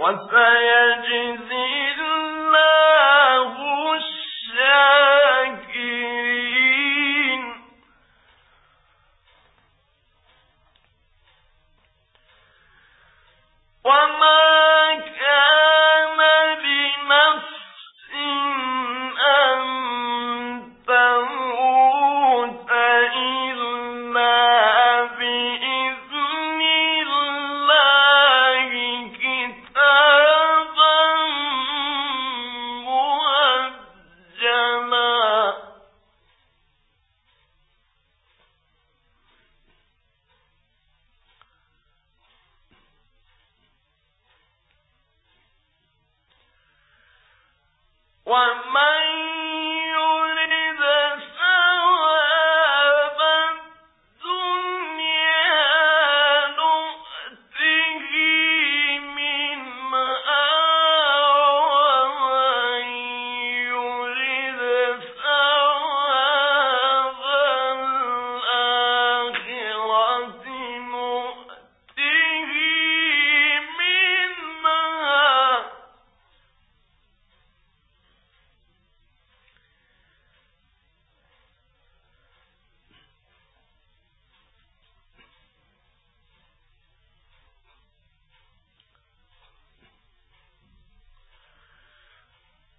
وسيجزي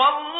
والله